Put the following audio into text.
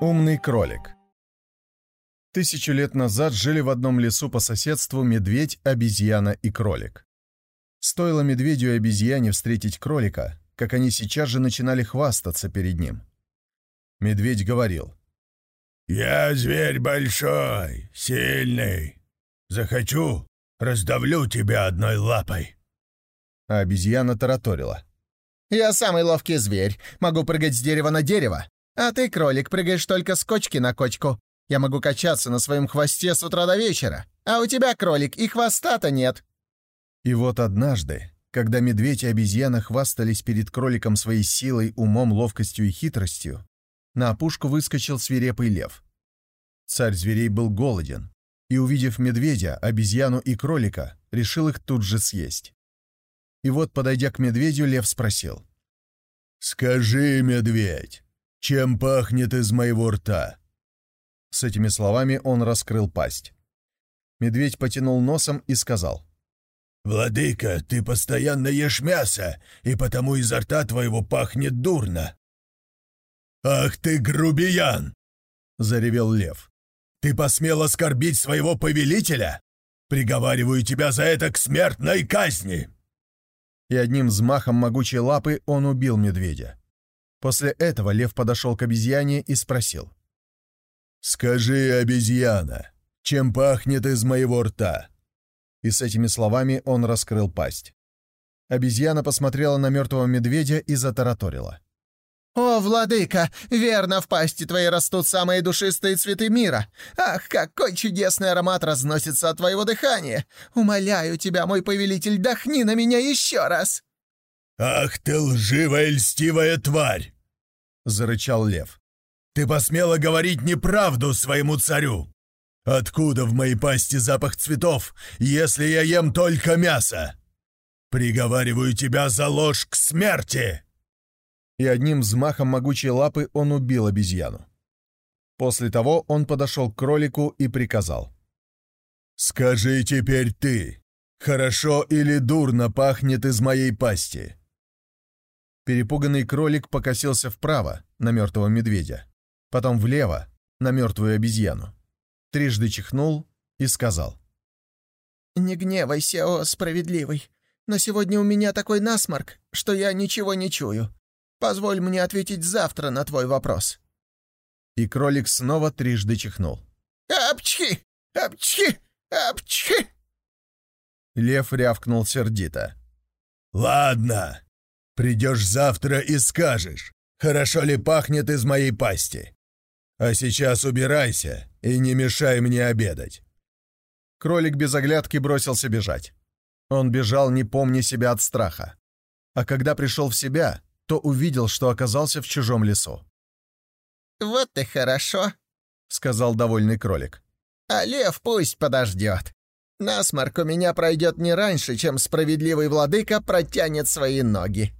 Умный кролик Тысячу лет назад жили в одном лесу по соседству медведь, обезьяна и кролик. Стоило медведю и обезьяне встретить кролика, как они сейчас же начинали хвастаться перед ним. Медведь говорил. «Я зверь большой, сильный. Захочу, раздавлю тебя одной лапой». А обезьяна тараторила. «Я самый ловкий зверь, могу прыгать с дерева на дерево. А ты, кролик, прыгаешь только с кочки на кочку. Я могу качаться на своем хвосте с утра до вечера. А у тебя, кролик, и хвоста-то нет». И вот однажды, когда медведь и обезьяна хвастались перед кроликом своей силой, умом, ловкостью и хитростью, на опушку выскочил свирепый лев. Царь зверей был голоден, и, увидев медведя, обезьяну и кролика, решил их тут же съесть. И вот, подойдя к медведю, лев спросил. «Скажи, медведь, чем пахнет из моего рта?» С этими словами он раскрыл пасть. Медведь потянул носом и сказал. «Владыка, ты постоянно ешь мясо, и потому изо рта твоего пахнет дурно». «Ах ты, грубиян!» — заревел лев. «Ты посмел оскорбить своего повелителя? Приговариваю тебя за это к смертной казни!» И одним взмахом могучей лапы он убил медведя. После этого лев подошел к обезьяне и спросил. «Скажи, обезьяна, чем пахнет из моего рта?» И с этими словами он раскрыл пасть. Обезьяна посмотрела на мертвого медведя и затараторила. «О, владыка, верно, в пасти твоей растут самые душистые цветы мира. Ах, какой чудесный аромат разносится от твоего дыхания! Умоляю тебя, мой повелитель, дохни на меня еще раз!» «Ах ты лживая льстивая тварь!» — зарычал лев. «Ты посмела говорить неправду своему царю! Откуда в моей пасти запах цветов, если я ем только мясо? Приговариваю тебя за ложь к смерти!» И одним взмахом могучей лапы он убил обезьяну. После того он подошел к кролику и приказал. «Скажи теперь ты, хорошо или дурно пахнет из моей пасти?» Перепуганный кролик покосился вправо, на мертвого медведя, потом влево, на мертвую обезьяну. Трижды чихнул и сказал. «Не гневайся, о справедливый, но сегодня у меня такой насморк, что я ничего не чую. Позволь мне ответить завтра на твой вопрос». И кролик снова трижды чихнул. «Апчхи! Апчхи! Апчхи!» Лев рявкнул сердито. «Ладно, придешь завтра и скажешь, хорошо ли пахнет из моей пасти. А сейчас убирайся и не мешай мне обедать». Кролик без оглядки бросился бежать. Он бежал, не помня себя от страха. А когда пришел в себя, то увидел, что оказался в чужом лесу. «Вот и хорошо», — сказал довольный кролик. «А лев пусть подождет. Насморк у меня пройдет не раньше, чем справедливый владыка протянет свои ноги».